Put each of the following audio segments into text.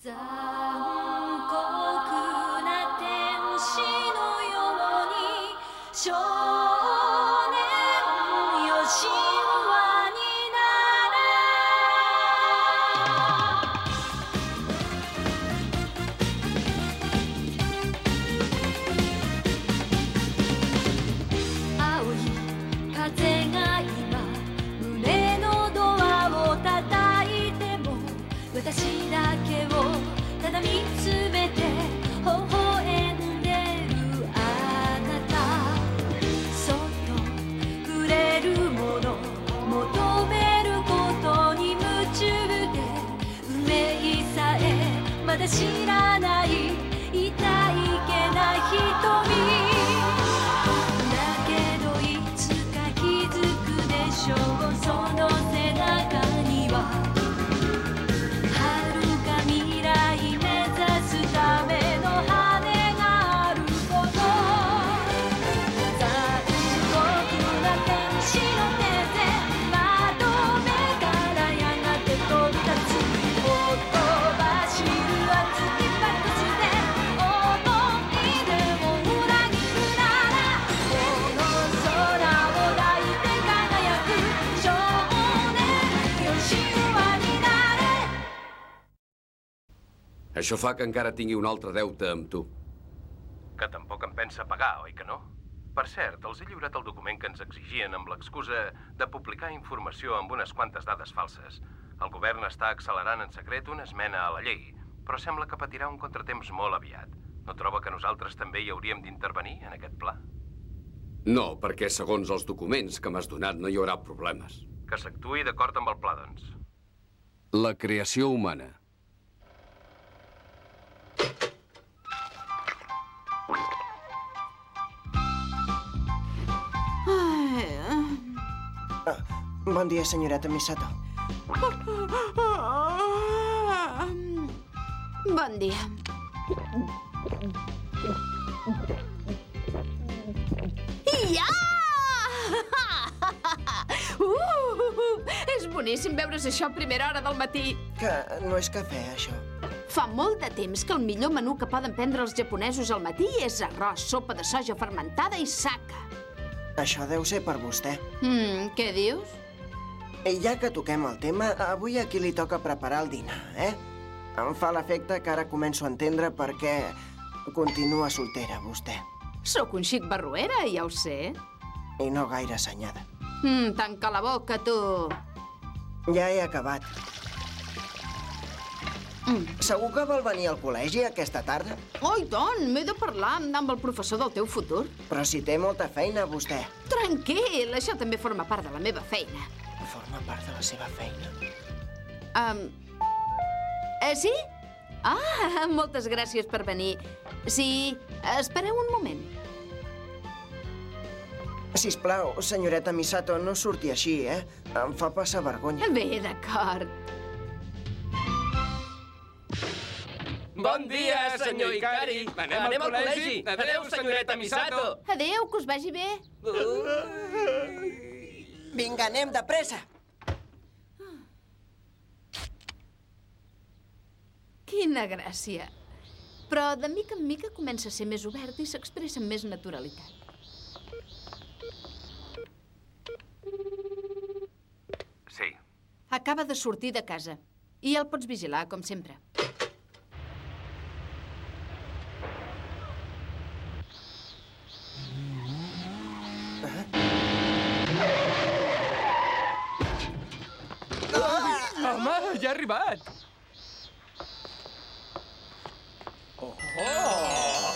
残酷な天使のようにで知らない痛いけな瞳 Això fa que encara tingui un altre deute amb tu. Que tampoc em pensa pagar, oi que no? Per cert, els he lliurat el document que ens exigien amb l'excusa de publicar informació amb unes quantes dades falses. El govern està accelerant en secret una esmena a la llei, però sembla que patirà un contratemps molt aviat. No troba que nosaltres també hi hauríem d'intervenir en aquest pla? No, perquè segons els documents que m'has donat no hi haurà problemes. Que s'actuï d'acord amb el pla, doncs. La creació humana. Bon dia, senyoreta Misato. Bon dia. Ja! Uh, és boníssim veure's això a primera hora del matí. Que no és cafè, això. Fa molt de temps que el millor menú que poden prendre els japonesos al matí és arròs, sopa de soja fermentada i saka. Això deu ser per vostè. Mm, què dius? I ja que toquem el tema, avui a qui li toca preparar el dinar, eh? Em fa l'efecte que ara començo a entendre per què continua soltera, vostè. Sóc un xic barruera, ja ho sé. I no gaire assenyada. Mm, tanca la boca, tu. Ja he acabat. Mm. Segur que vol venir al col·legi aquesta tarda? Oh, i tant, m'he de parlar amb el professor del teu futur. Però si té molta feina, vostè. Tranquil, això també forma part de la meva feina. Forma part de la seva feina. Um, eh, sí? Ah, moltes gràcies per venir. Sí, espereu un moment. Sisplau, senyoreta Misato, no surti així, eh? Em fa passar vergonya. Bé, d'acord. Bon dia, senyor Ikari. Anem, Anem al col·legi. Adéu, senyoreta Misato. Adéu, que us vagi bé. Vinga, anem de pressa. Quina gràcia. Però de mica en mica comença a ser més obert i s'expressa amb més naturalitat. Sí. Acaba de sortir de casa. I el pots vigilar, com sempre. Arribat. Oh! oh.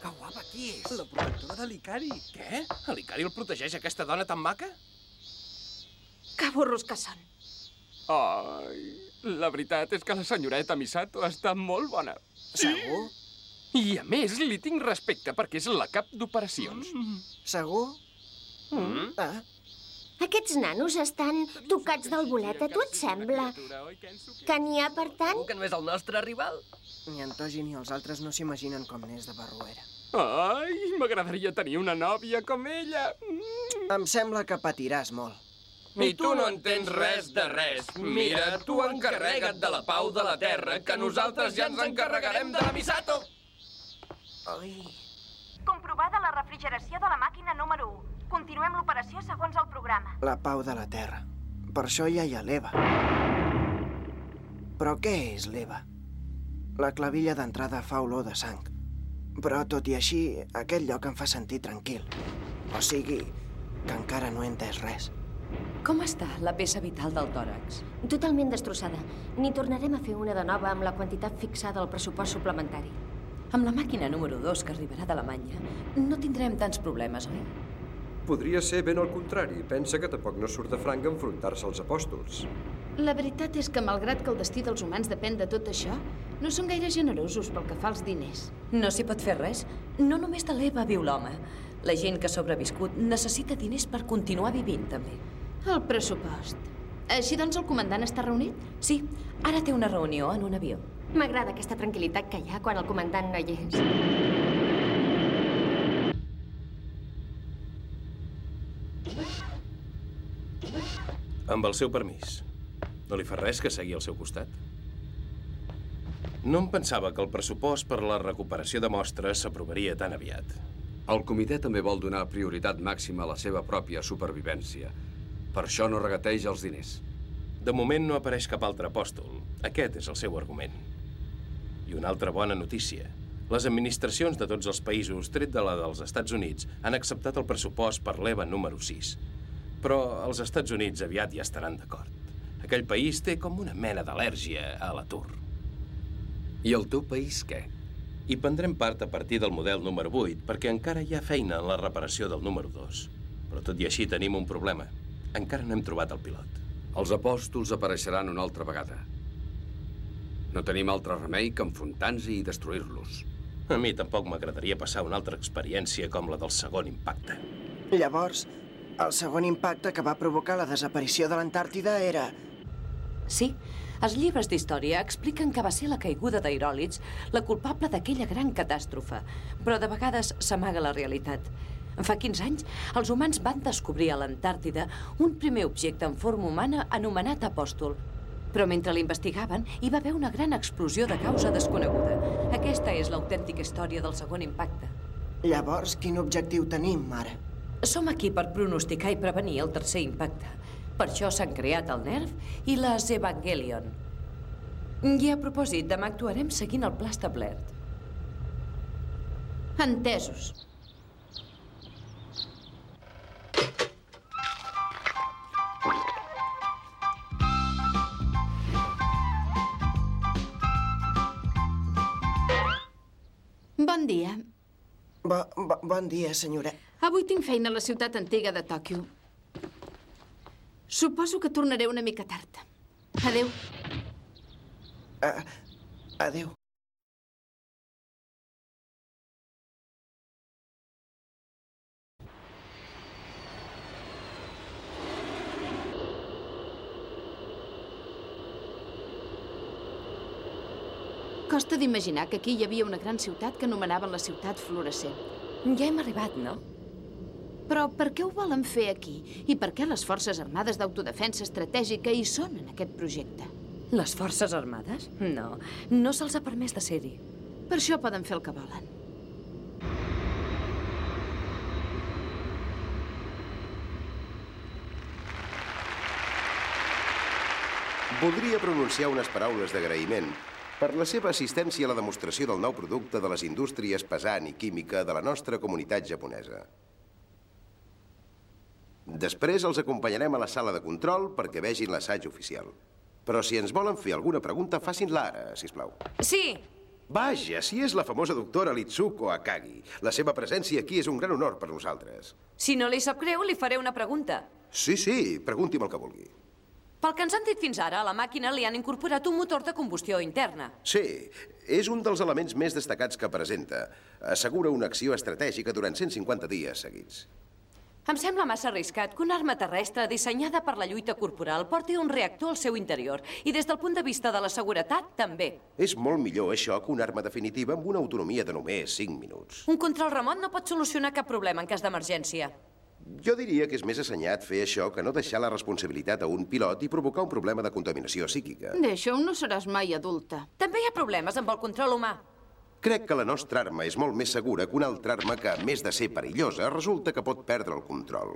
Que guapa, qui és? La protectora de l'Icari. Què? L'Icari el protegeix aquesta dona tan maca? Que burros que són. Ai, la veritat és que la senyoreta Misato està molt bona. Segur? I a més, li tinc respecte perquè és la cap d'operacions. Segur? Mm. Ah, Aquests nanos estan tocats del bolet, a tu et sembla? Que n'hi ha per tant? Que no és el nostre rival? ni en Toji ni els altres no s'imaginen com n'és de barruera. Ai, m'agradaria tenir una nòvia com ella. Em sembla que patiràs molt. I tu no entens res de res. Mira, tu encarrega't de la pau de la terra, que nosaltres ja ens encarregarem de la Misato. Ai... Comprovada la refrigeració de la màquina número 1. Continuem l'operació segons el programa. La pau de la Terra. Per això ja hi ha l'Eva. Però què és l'Eva? La clavilla d'entrada fa olor de sang. Però, tot i així, aquest lloc em fa sentir tranquil. O sigui, que encara no he entès res. Com està la peça vital del tòrax? Totalment destrossada. N'hi tornarem a fer una de nova amb la quantitat fixada al pressupost suplementari. Amb la màquina número 2 que arribarà d'Alemanya, no tindrem tants problemes, oi? Podria ser ben al contrari. Pensa que tampoc no surt de franc enfrontar-se als apòstols. La veritat és que, malgrat que el destí dels humans depèn de tot això, no són gaire generosos pel que fa als diners. No s'hi pot fer res. No només de l'Eva viu l'home. La gent que ha sobreviscut necessita diners per continuar vivint, també. El pressupost. Així doncs el comandant està reunit? Sí, ara té una reunió en un avió. M'agrada aquesta tranquil·litat que hi ha quan el comandant no hi és. Amb el seu permís. No li fa res que segui al seu costat? No em pensava que el pressupost per a la recuperació de mostres s'aprovaria tan aviat. El comitè també vol donar prioritat màxima a la seva pròpia supervivència. Per això no regateja els diners. De moment no apareix cap altre apòstol. Aquest és el seu argument. I una altra bona notícia. Les administracions de tots els països, tret de la dels Estats Units, han acceptat el pressupost per l'EVA número 6. Però els Estats Units aviat ja estaran d'acord. Aquell país té com una mena d'al·lèrgia a l'atur. I el teu país què? Hi prendrem part a partir del model número 8 perquè encara hi ha feina en la reparació del número 2. Però tot i així tenim un problema. Encara no hem trobat el pilot. Els apòstols apareixeran una altra vegada. No tenim altre remei que enfrontar-nos i destruir-los. A mi tampoc m'agradaria passar una altra experiència com la del segon impacte. Llavors, el segon impacte que va provocar la desaparició de l'Antàrtida era... Sí, els llibres d'història expliquen que va ser la caiguda d'aeròlits la culpable d'aquella gran catàstrofe, però de vegades s'amaga la realitat. Fa 15 anys, els humans van descobrir a l'Antàrtida un primer objecte en forma humana anomenat apòstol. Però mentre l'investigaven, hi va haver una gran explosió de causa desconeguda. Aquesta és l'autèntica història del segon impacte. Llavors, quin objectiu tenim, ara? Som aquí per pronosticar i prevenir el tercer impacte. Per això s'han creat el NERV i les Evangelion. I a propòsit, demà actuarem seguint el pla establert. Entesos. Bon dia. Bo, bo, bon dia, senyora. Avui tinc feina a la ciutat antiga de Tòquio. Suposo que tornaré una mica tard. Adeu. Uh, adéu. Costa d'imaginar que aquí hi havia una gran ciutat que anomenaven la ciutat fluorescent. Ja hem arribat, no? Però per què ho volen fer aquí? I per què les Forces Armades d'Autodefensa Estratègica hi són en aquest projecte? Les Forces Armades? No, no se'ls ha permès de ser-hi. Per això poden fer el que volen. Voldria pronunciar unes paraules d'agraïment per la seva assistència a la demostració del nou producte de les indústries pesant i química de la nostra comunitat japonesa. Després els acompanyarem a la sala de control perquè vegin l'assaig oficial. Però si ens volen fer alguna pregunta, facin-la ara, sisplau. Sí! Vaja, si és la famosa doctora Litsuko Akagi. La seva presència aquí és un gran honor per nosaltres. Si no li sap greu, li faré una pregunta. Sí, sí, pregunti'm el que vulgui. Pel que ens han dit fins ara, a la màquina li han incorporat un motor de combustió interna. Sí, és un dels elements més destacats que presenta. Assegura una acció estratègica durant 150 dies seguits. Em sembla massa arriscat que una arma terrestre dissenyada per la lluita corporal porti un reactor al seu interior i des del punt de vista de la seguretat, també. És molt millor això que una arma definitiva amb una autonomia de només 5 minuts. Un control remot no pot solucionar cap problema en cas d'emergència. Jo diria que és més assenyat fer això que no deixar la responsabilitat a un pilot i provocar un problema de contaminació psíquica. D'això no seràs mai adulta. També hi ha problemes amb el control humà. Crec que la nostra arma és molt més segura que una altra arma que, a més de ser perillosa, resulta que pot perdre el control.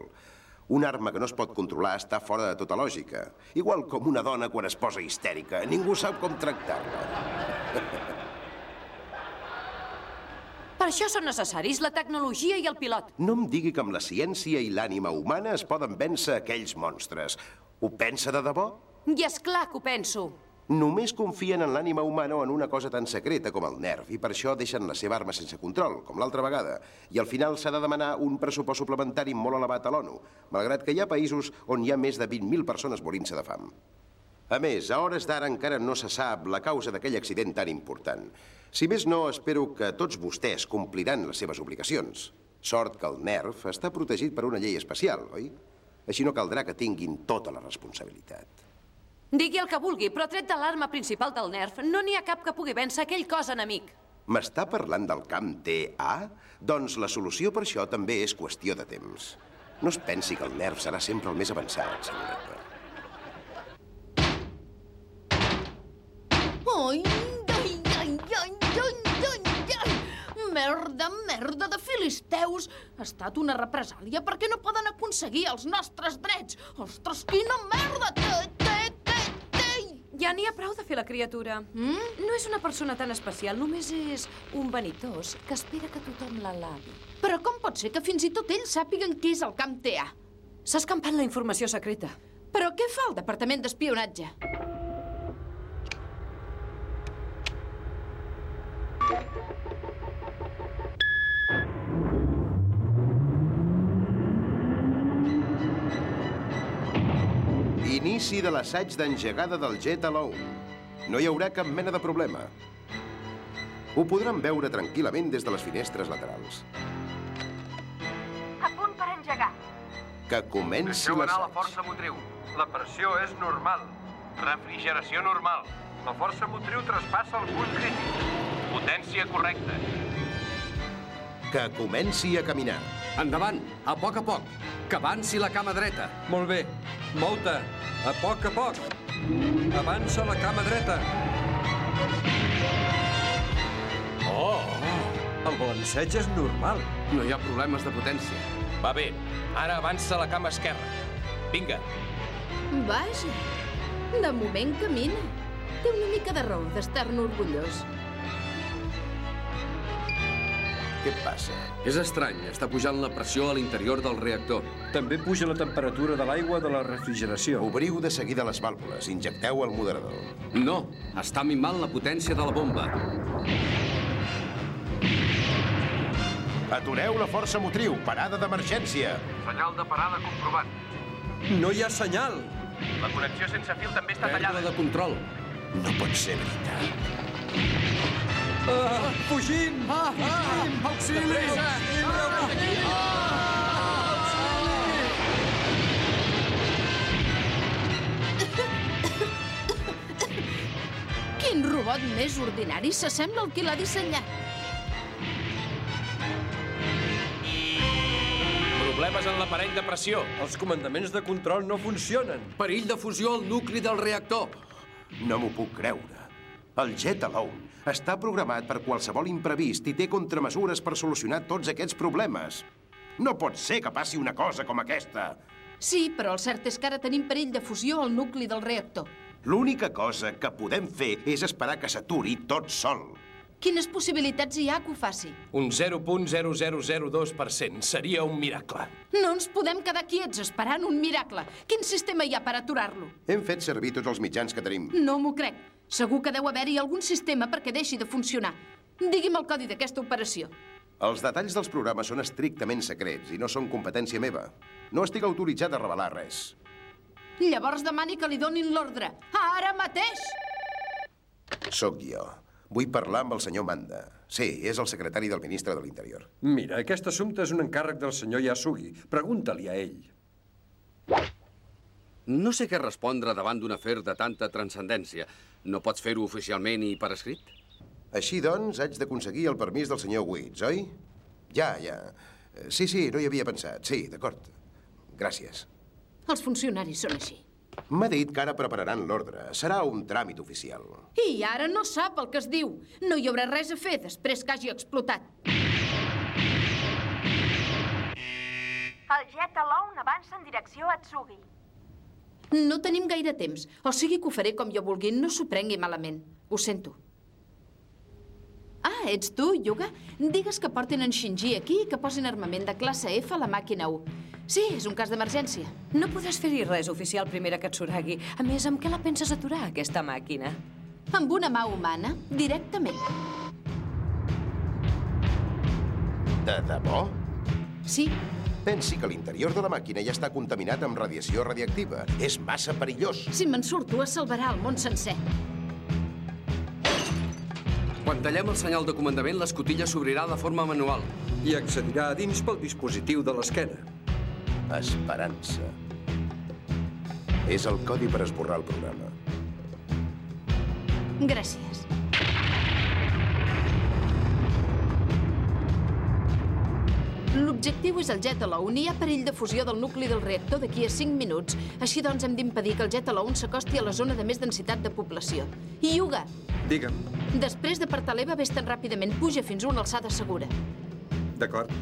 Una arma que no es pot controlar està fora de tota lògica. Igual com una dona quan es posa histèrica. Ningú sap com tractar-la. Per això són necessaris la tecnologia i el pilot. No em digui que amb la ciència i l'ànima humana es poden vèncer aquells monstres. Ho pensa de debò? I és clar que ho penso. Només confien en l'ànima humana o en una cosa tan secreta com el nerv i per això deixen la seva arma sense control, com l'altra vegada. I al final s'ha de demanar un pressupost suplementari molt elevat a l'ONU, malgrat que hi ha països on hi ha més de 20.000 persones morint-se de fam. A més, a hores d'ara encara no se sap la causa d'aquell accident tan important. Si més no, espero que tots vostès compliran les seves obligacions. Sort que el NERF està protegit per una llei especial, oi? Així no caldrà que tinguin tota la responsabilitat. Digui el que vulgui, però tret de l'arma principal del NERF, no n'hi ha cap que pugui vèncer aquell cos enemic. M'està parlant del camp TA? Doncs la solució per això també és qüestió de temps. No es pensi que el NERF serà sempre el més avançat, senyoreta. Ai, ai, ai, ai, ai, ai, ai. Merda, merda de filisteus! Ha estat una represàlia perquè no poden aconseguir els nostres drets! Ostres, quina merda! Té! Ja n'hi ha prou de fer la criatura. Mm? No és una persona tan especial, només és un vanitós que espera que tothom l'alabi. Però com pot ser que fins i tot ells sàpiguen què és el camp TA? S'ha escampat la informació secreta. Però què fa el Departament d'Espionatge? Inici de l'assaig d'engegada del Jet Alone. No hi haurà cap mena de problema. Ho podran veure tranquil·lament des de les finestres laterals. A punt per engegar. Que comenci Deixeu anar la l'assaig. força motriu. La pressió és normal. Refrigeració normal. La força motriu traspassa el punt crític. Potència correcta. Que comenci a caminar. Endavant, a poc a poc. Que avanci la cama dreta. Molt bé. Mou-te. A poc a poc. Avança la cama dreta. Oh, el balanceig és normal. No hi ha problemes de potència. Va bé, ara avança la cama esquerra. Vinga. Vaja, de moment camina. Té una mica de raó d'estar-ne orgullós. Què passa? És estrany, està pujant la pressió a l'interior del reactor. També puja la temperatura de l'aigua de la refrigeració. Obriu de seguida les vàlvules. Injecteu el moderador. No, està mimant la potència de la bomba. Atureu la força motriu. Parada d'emergència. Senyal de parada comprovat. No hi ha senyal. La connexió sense fil també està Pèrdua tallada. de control. No pot ser veritat. Ah, fugint! Ah, ah, auxili! Quin robot més ordinari s'assembla al qui l'ha dissenyat. Problemes en l'aparell de pressió. Els comandaments de control no funcionen. Perill de fusió al nucli del reactor. No m'ho puc creure. El Jet Alone està programat per qualsevol imprevist i té contramesures per solucionar tots aquests problemes. No pot ser que passi una cosa com aquesta. Sí, però el cert és que ara tenim perill de fusió al nucli del reactor. L'única cosa que podem fer és esperar que s'aturi tot sol. Quines possibilitats hi ha que ho faci? Un 0.0002% seria un miracle. No ens podem quedar quiets esperant un miracle. Quin sistema hi ha per aturar-lo? Hem fet servir tots els mitjans que tenim. No m'ho crec. Segur que deu haver-hi algun sistema perquè deixi de funcionar. Digui'm el codi d'aquesta operació. Els detalls dels programes són estrictament secrets i no són competència meva. No estic autoritzat a revelar res. Llavors demani que li donin l'ordre. Ara mateix! Sóc jo. Vull parlar amb el senyor Manda. Sí, és el secretari del ministre de l'Interior. Mira, aquest assumpte és un encàrrec del senyor Yasugi. Pregunta-li a ell. No sé què respondre davant d'un afer de tanta transcendència. No pots fer-ho oficialment i per escrit? Així doncs, haig d'aconseguir el permís del senyor Witts, oi? Ja, ja. Eh, Sí, sí, no hi havia pensat. Sí, d'acord. Gràcies. Els funcionaris són així. M'ha dit que ara prepararan l'ordre. Serà un tràmit oficial. I ara no sap el que es diu. No hi haurà res a fer després que hagi explotat. El jet alone avança en direcció a Tsugi. No tenim gaire temps, o sigui que ho faré com jo vulgui, no s'ho prengui malament. Ho sento. Ah, ets tu, Yuga? Digues que portin en Shinji aquí i que posin armament de classe F a la màquina 1. Sí, és un cas d'emergència. No podràs fer-hi res, oficial Primera Katsuragi. A més, amb què la penses aturar, aquesta màquina? Amb una mà humana, directament. De debò? Sí. Pensi que l'interior de la màquina ja està contaminat amb radiació radiactiva. És massa perillós. Si me'n surto, es salvarà el món sencer. Quan tallem el senyal de comandament, l'escotilla s'obrirà de forma manual. I accedirà a dins pel dispositiu de l'esquena. Esperança. És el codi per esborrar el programa. Gràcies. L'objectiu és el jet alone i hi ha perill de fusió del nucli del reactor d'aquí a 5 minuts. Així doncs hem d'impedir que el jet alone s'acosti a la zona de més densitat de població. I Yuga, Digue'm. després d'apartar l'Eva, vés tan ràpidament, puja fins a una alçada segura. D'acord.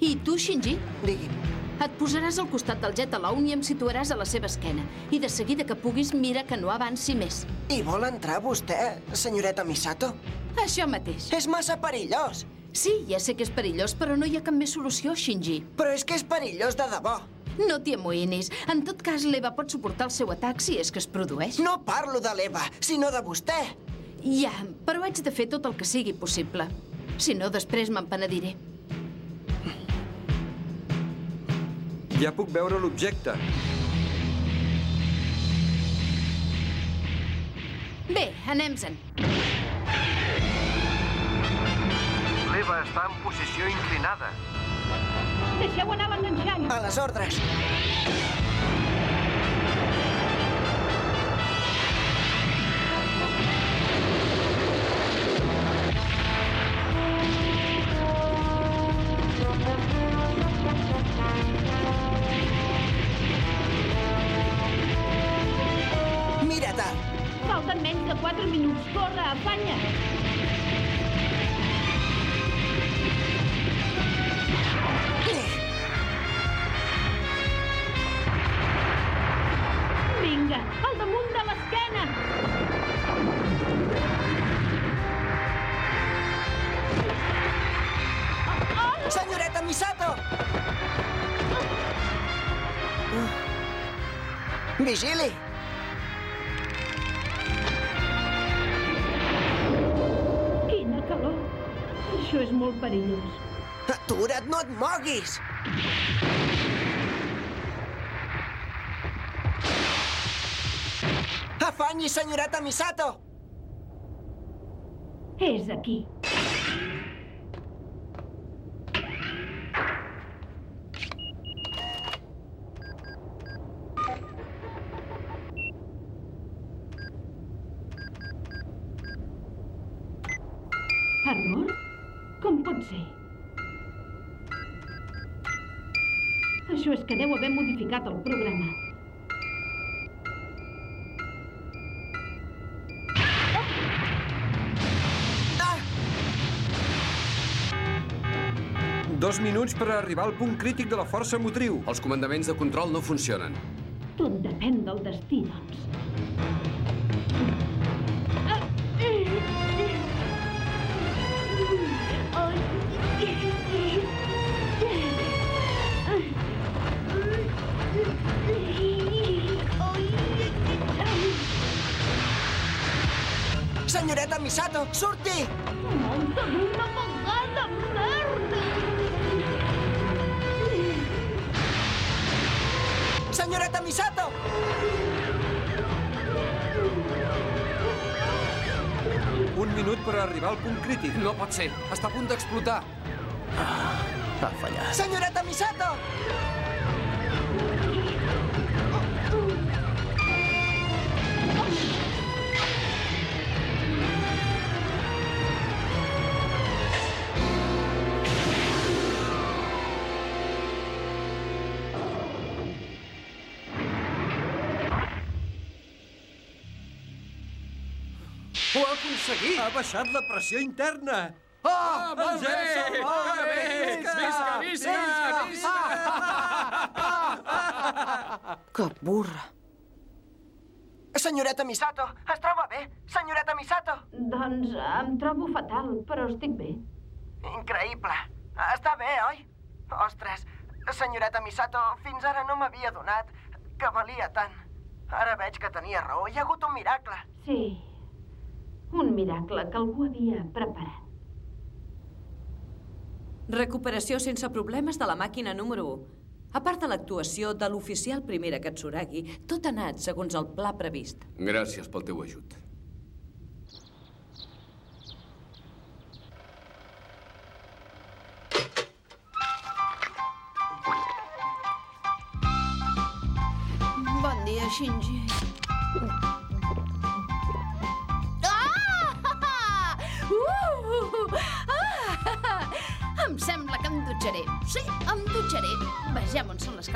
I tu, Shinji? Digui'm. Et posaràs al costat del jet alone i em situaràs a la seva esquena. I de seguida que puguis, mira que no avanci més. I vol entrar vostè, senyoreta Misato? Això mateix. És massa perillós. Sí, ja sé que és perillós, però no hi ha cap més solució, Shinji. Però és que és perillós de debò. No t'hi amoïnis. En tot cas, l'Eva pot suportar el seu atac si és que es produeix. No parlo de l'Eva, sinó de vostè. Ja, però haig de fer tot el que sigui possible. Si no, després me'n penediré. Ja puc veure l'objecte. Bé, anem-se'n. L'Eva està en posició inclinada. Deixeu anar l'enganxall. A les ordres. Vigili! Quina calor. Això és molt perillós. Atura't, no et moguis! Afanyi, senyoreta Misato! És aquí. Error? Com pot ser? Això és que deu haver modificat el programa. Dos minuts per arribar al punt crític de la força motriu. Els comandaments de control no funcionen. Tot depèn del destí, doncs. Misato, surti! Molta d'una vegada, merda! Senyoreta Misato! Un minut per arribar al punt crític. No pot ser. Està a punt d'explotar. Ha fallat. Senyoreta Misato! Aconseguit! Ha baixat la pressió interna! Oh, molt bé! Molt bé! Visca, visca, visca! Que burra. Senyoreta Misato, es troba bé? Senyoreta Misato? Doncs em trobo fatal, però estic bé. Increïble. Està bé, oi? Ostres, senyoreta Misato, fins ara no m'havia donat que valia tant. Ara veig que tenia raó. Hi ha hagut un miracle. Sí, un miracle que algú havia preparat. Recuperació sense problemes de la màquina número 1. A part de l'actuació de l'oficial primera Katsuragi, tot ha anat segons el pla previst. Gràcies pel teu ajut.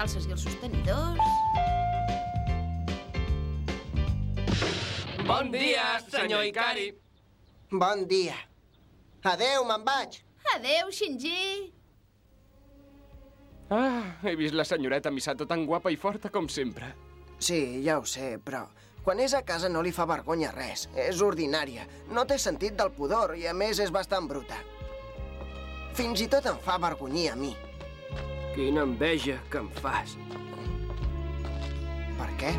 Calces i els sostenidors. Bon dia, senyor Ikari. Bon dia. Adeu, me'n vaig. Adeu, Shinji. Ah, he vist la senyoreta Misato tan guapa i forta com sempre. Sí, ja ho sé, però quan és a casa no li fa vergonya res. És ordinària. No té sentit del pudor i, a més, és bastant bruta. Fins i tot em fa vergonyir a mi. Quina enveja que em fas. Per què?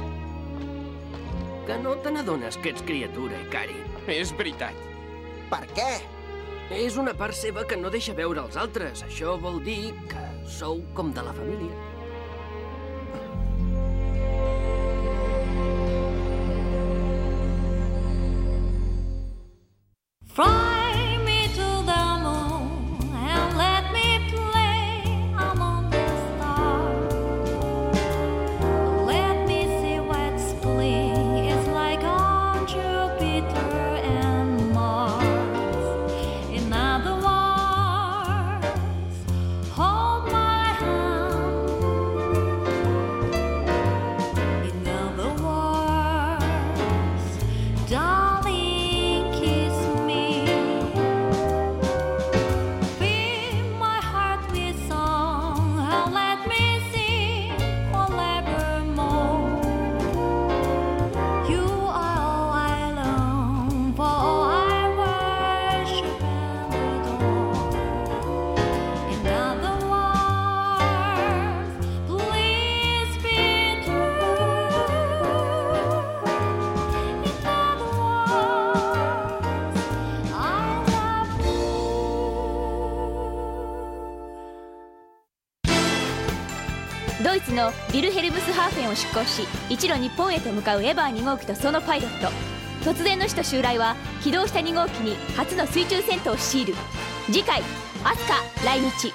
Que no te n'adones que ets criatura, Ikari. És veritat. Per què? És una part seva que no deixa veure els altres. Això vol dir que sou com de la família. のヴィルヘルムスハーフェンを出港し一路日本へと向かうエヴァー2号機とそのパイロット。突然の死と襲来は起動した2号機に初の水中戦闘を強いる。次回「アスカ来日」